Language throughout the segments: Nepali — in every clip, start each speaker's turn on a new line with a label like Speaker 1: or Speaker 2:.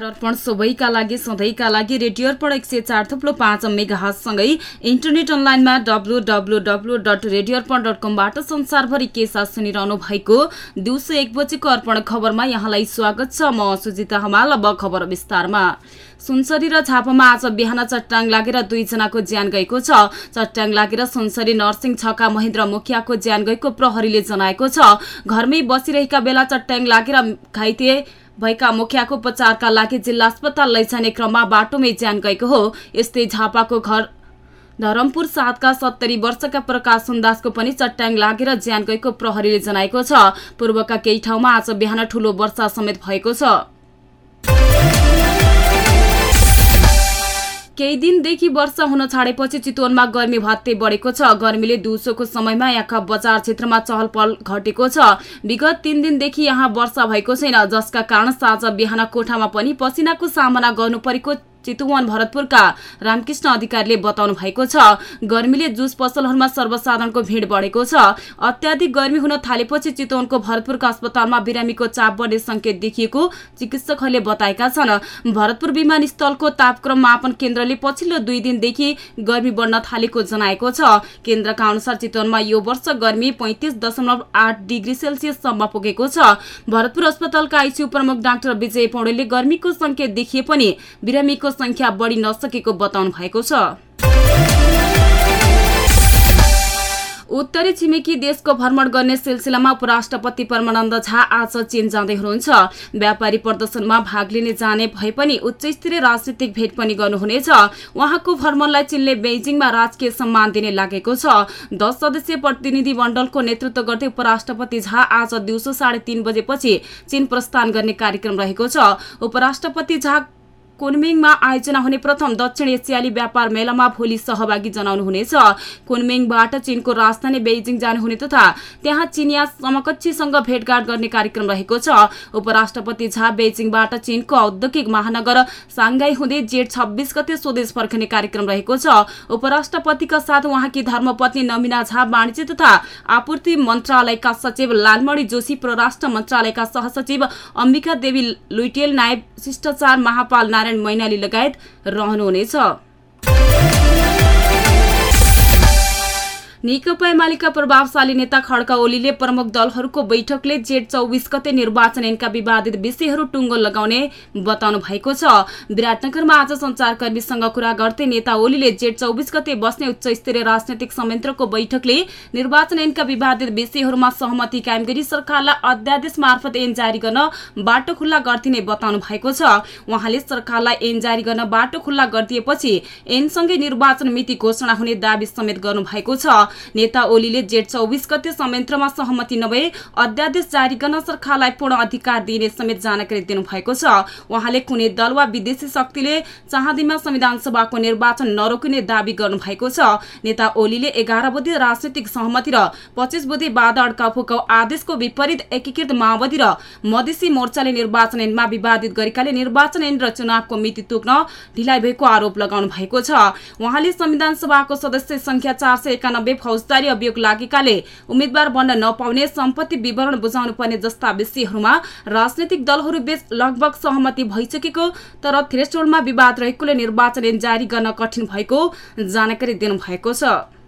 Speaker 1: नमस्कार अर्पण सबैका लागि सधैँका लागि रेडियो अर्पण एक सय चार थुप्लो पाँच मेगासँगै इन्टरनेट अनलाइनमा W W W dot radio Arpan dot कमबाट संसारभरि के साथ सुनिरहनु भएको दिउँसो एक बजेको अर्पण खबरमा यहाँलाई स्वागत छ। म सुजिता हमाल अब खबर विस्तारमा। सुनसरी र झापामा आज बिहान चट्टाङ लागेर दुईजनाको ज्यान गएको छ। चट्टाङ लागेर सुनसरी नर्सिङ छका महेन्द्र मुखियाको ज्यान गएको प्रहरीले जनाएको छ। घरमै बसिरहेका बेला चट्टाङ लागेर घाइते भएका मुखियाको उपचारका लागि जिल्ला अस्पताल लैजाने क्रममा बाटोमै ज्यान गएको हो। यस्तै झापाको घर धरमपुर सातका सत्तरी वर्षका प्रकाश सुन्दासको पनि चट्याङ लागेर ज्यान गएको प्रहरीले जनाएको छ। पूर्वका केही ठाउँमा आज बिहान ठूलो वर्षा समेत भएको छ। केही दिनदेखि वर्षा हुन छाडेपछि चितवनमा गर्मी भत्ते बढेको छ। गर्मीले दिउँसोको समयमा यहाँका बजार क्षेत्रमा चहल पहल घटेको छ। विगत तीन दिनदेखि यहाँ वर्षा भएको छैन जसका कारण साँझ बिहान कोठामा पनि पसिनाको सामना गर्नु परेको चितुवन भरतपुरका रामकृष्ण अधिकारीले बताउनु भएको छ गर्मीले जुस पसलहरूमा सर्वसाधारणको भिड बढेको छ। अत्याधिक गर्मी हुन थालेपछि चितवनको भरतपुरका अस्पतालमा बिरामीको चाप बढ्ने संकेत देखिएको चिकित्सकहरूले बताएका छन्। भरतपुर विमानस्थलको तापक्रम मापन केन्द्रले पछिल्लो दुई दिनदेखि गर्मी बढ्न थालेको जनाएको छ। केन्द्रका अनुसार चितवनमा यो वर्ष गर्मी पैंतिस दशमलव आठ डिग्री सेल्सियससम्म पुगेको छ। भरतपुर अस्पतालका आइसियू प्रमुख डाक्टर विजय पौडेलले गर्मीको संकेत देखिए पनि बिरामीको संख्या बढी नसकेको बताउनु भएको छ। उत्तरी छिमेकी देशको भ्रमण गर्ने सिलसिलामा उपराष्ट्रपति परमानन्द झा आज चीन जाँदै हुनुहुन्छ। व्यापारी प्रदर्शनमा भाग लिने जाने भए पनि उच्च स्तरीय राजनीतिक भेट पनि गर्नुहुनेछ। उहाँको भ्रमणलाई चीनले बेजिङमा राजकीय सम्मान दिने लागेको छ। दस सदस्यीय प्रतिनिधि मण्डलको नेतृत्व गर्दै उपराष्ट्रपति झा आज दिउँसो साढे तीन बजेपछि चीन प्रस्थान गर्ने कार्यक्रम रहेको छ। उपराष्ट्रपति झा कुनमिङमा आयोजना हुने प्रथम दक्षिण एसियाली व्यापार मेलामा भोलि सहभागी जनाउनुहुनेछ। कुनमिङबाट चीनको राजधानी बेइजिङ जानुहुने तथा त्यहाँ चिनिया समकक्षीसँग भेटघाट गर्ने कार्यक्रम रहेको छ। उपराष्ट्रपति झा बेइजिङबाट चीनको औद्योगिक महानगर साङ्घाई हुँदै जेठ छब्बिस गते स्वदेश फर्कने कार्यक्रम रहेको छ। उपराष्ट्रपतिका साथ उहाँकी धर्मपत्नी नमिना झा वाणिज्य तथा आपूर्ति मन्त्रालयका सचिव लालमणि जोशी परराष्ट्र मन्त्रालयका सहसचिव अम्बिका देवी लुइटेल नायब शिष्टाचार महापाल नारायण नारायण मैनाली लगायत रहनुहुनेछ। नेकपा एमालेका प्रभावशाली नेता खड्का ओलीले प्रमुख दलहरूको बैठकले जेठ चौबिस गते निर्वाचन ऐनका विवादित विषयहरू टुङ्गो लगाउने बताउनु भएको छ। विराटनगरमा आज संचारकर्मीसँग कुरा गर्दै नेता ओलीले जेठ चौबिस गते बस्ने उच्च स्तरीय राजनैतिक संयन्त्रको बैठकले निर्वाचन ऐनका विवादित विषयहरूमा सहमति कायम गरी सरकारलाई अध्यादेश मार्फत ऐन जारी गर्न बाटो खुल्ला गरिदिने बताउनु भएको छ। उहाँले सरकारलाई ऐन जारी गर्न बाटो खुल्ला गरिदिएपछि ऐनसँगै निर्वाचन मिति घोषणा हुने दावी समेत गर्नु भएको छ। नेता ओलीले जेठ चौबिस गते संयन्त्रमा सहमति नभए अध्यादेश जारी गर्न सरकारलाई पूर्ण अधिकार दिने समेत जानकारी दिनुभएको छ। उहाँले कुनै दल वा विदेशी शक्तिले चाहदीमा संविधान सभाको निर्वाचन नरोकिने दावी गर्नुभएको छ। नेता ओलीले एघार बुधे राजनैतिक सहमति र पच्चिस बुधे बाधा अड्काउ फुकाउ आदेशको विपरीत एकीकृत माओवादी र मधेसी मोर्चाले निर्वाचन ऐनमा विवादित गरेकाले निर्वाचन ऐन र चुनावको मिति तोक्न ढिलाइ भएको आरोप लगाउनु भएको छ। उहाँले संविधान सभाको सदस्य संख्या चार सय एकानब्बे फौजदारी अभियोग लागेकाले उम्मेद्वार बन्न नपाउने सम्पत्ति विवरण बुझाउनु पर्ने जस्ता विषयहरूमा राजनैतिक दलहरू बीच लगभग सहमति भइसकेको तर थ्रेसोल्डमा विवाद रहेकोले निर्वाचन जारी गर्न कठिन भएको जानकारी दिनुभएको छ।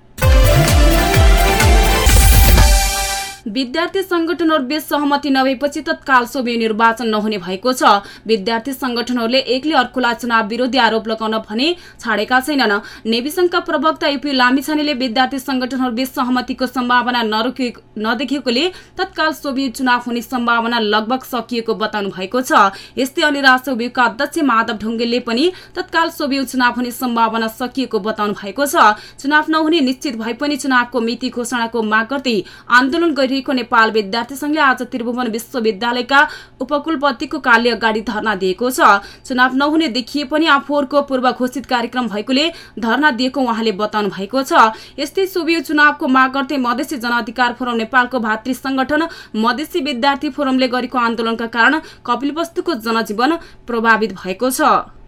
Speaker 1: विद्यार्थी संगठनहरूबीच सहमति नभएपछि तत्काल सोभि निर्वाचन नहुने भएको छ। विद्यार्थी संगठनहरूले एकले अर्कोलाई चुनाव विरोधी आरोप लगाउन भने छाडेका छैनन्। नेवी संघका प्रवक्ता युपी लामिछानेले विद्यार्थी संगठनहरूबीच सहमतिको सम्भावना नदेखिएकोले तत्काल सोभि चुनाव हुने सम्भावना लगभग सकिएको बताउनु भएको छ। यस्तै अनिराज सोभियुका अध्यक्ष माधव ढुङ्गेलले पनि तत्काल सोभि चुनाव हुने सम्भावना सकिएको बताउनु भएको छ। चुनाव नहुने निश्चित भए पनि चुनावको मिति घोषणाको माग गर्दै आन्दोलन गरिरहेको नेपाल विद्यार्थी संघले आज त्रिभुवन विश्वविद्यालयका उपकुलपतिको कार्य अगाडि धरना दिएको छ। चुनाव नहुने देखिए पनि आफूहरूको पूर्व घोषित कार्यक्रम भएकोले धरना दिएको उहाँले बताउनु भएको छ। यस्तै सोभियो चुनावको माग गर्दै मधेसी जनअधिकार फोरम नेपालको भातृ संगठन मधेसी विद्यार्थी फोरमले गरेको आन्दोलनका कारण कपिलवस्तुको जनजीवन प्रभावित भएको छ।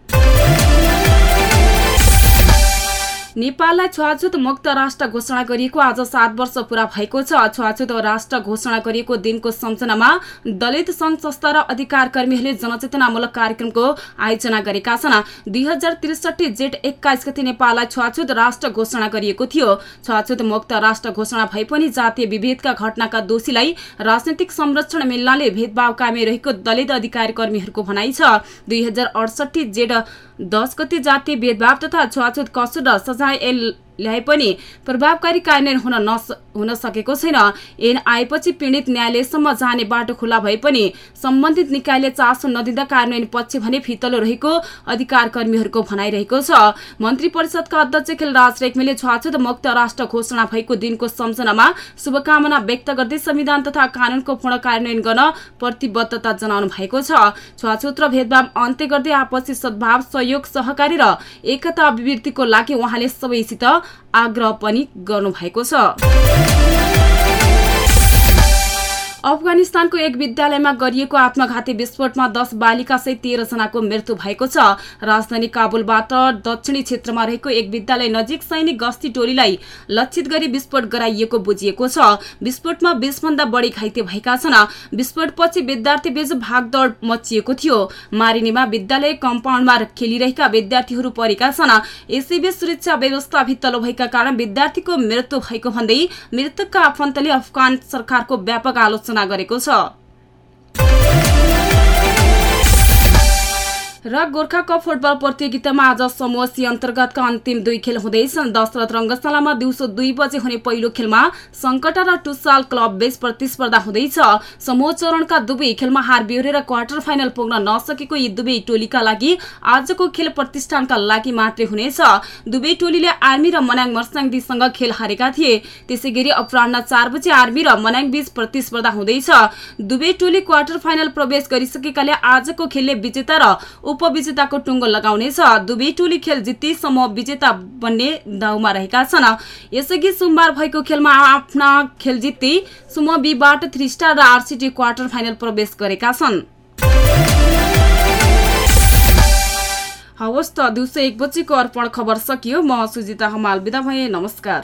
Speaker 1: नेपाललाई छुवाछुत मुक्त राष्ट्र घोषणा गरिएको आज सात वर्ष पूरा भएको छ। छुवाछुत राष्ट्र घोषणा गरिएको दिनको सम्झनामा दलित संघ संस्था र अधिकार कर्मीहरूले जनचेतनामूलक कार्यक्रमको आयोजना गरेका छन्। दुई हजार त्रिसठी जेठ एक्काइस गति नेपाललाई छुवाछुत राष्ट्र घोषणा गरिएको थियो। छुवाछुत मुक्त राष्ट्र घोषणा भए पनि जातीय विभेदका घटनाका दोषीलाई राजनैतिक संरक्षण मिल्नाले भेदभाव कायमै रहेको दलित अधिकार कर्मीहरूको भनाइ छ। दुई हजार अडसठी जेठ दस गते जातीय भेदभाव तथा छुवाछुत कसुर र सजाय ल्याए पनि प्रभावकारी कार्यान्वयन हुन नस हुन सकेको छैन। ऐन आएपछि पीडित न्यायालयसम्म जाने बाटो खुला भए पनि सम्बन्धित निकायले चासो नदिँदा कार्यान्वयन पक्ष भने फितलो रहेको अधिकार कर्मीहरूको भनाइरहेको छ। मन्त्री परिषदका अध्यक्ष खेलराज रेग्मीले छुवाछुत मुक्त राष्ट्र घोषणा भएको दिनको सम्झनामा शुभकामना व्यक्त गर्दै संविधान तथा कानूनको पूर्ण कार्यान्वयन गर्न प्रतिबद्धता जनाउनु भएको छ। छुवाछुत र भेदभाव अन्त्य गर्दै आपसी सद्भाव सहयोग सहकारी र एकता अभिवृद्धिको लागि उहाँले सबैसित आग्रह पनि गर्नुभएको छ। अफगानिस्तानको एक विद्यालयमा गरिएको आत्मघाती विस्फोटमा दस बालिका सहित तेह्रजनाको मृत्यु भएको छ। राजधानी काबुलबाट दक्षिणी क्षेत्रमा रहेको एक विद्यालय नजिक सैनिक गस्ती टोलीलाई लक्षित गरी विस्फोट गराइएको बुझिएको छ। विस्फोटमा बीसभन्दा बढी घाइते भएका छन्। विस्फोटपछि विद्यार्थी बीच भागदौड मचिएको थियो। मारिनीमा विद्यालय कम्पाउन्डमा खेलिरहेका विद्यार्थीहरू परेका छन्। यसैबीच सुरक्षा व्यवस्था भित्तलो भएका कारण विद्यार्थीको मृत्यु भएको भन्दै मृतकका आफन्तले अफगान सरकारको व्यापक आलोचना घोषणा गरेको छ र गोर्खा कप फुटबल प्रतियोगितामा आज समूह सी अन्तर्गतका अन्तिम दुई खेल हुँदैछन् दशरथ रङ्गशालामा दिउँसो दुई बजे हुने पहिलो खेलमा सङ्कटा र टुसाल क्लब बेस प्रतिस्पर्धा हुँदैछ समूह चरणका दुवै खेलमा हार बिहोरेर क्वार्टर फाइनल पुग्न नसकेको यी दुवै टोलीका लागि आजको खेल प्रतिष्ठानका लागि मात्रै हुनेछ। दुवै टोलीले आर्मी र मनाङ मर्साङदीसँग खेल हारेका थिए। त्यसै गरी अपराह चार बजे आर्मी र मनाङ बीच प्रतिस्पर्धा हुँदैछ दुवै टोली क्वार्टर फाइनल प्रवेश गरिसकेकाले आजको खेलले विजेता र उपविजेताको टुङ्गो लगाउनेछ दुवै टोली खेल जित्तीसम्म विजेता बन्ने दाउमा रहेका छन्। यसअघि सोमबार भएको खेलमा आफ्ना खेल जित्ती सुम बीबाट थ्री स्टार र आरसिटी क्वार्टर फाइनल प्रवेश गरेका छन्। हवस् त दिउँसो एक बजीको अर्पण खबर सकियो। म सुजिता हमाल बिदा भए नमस्कार।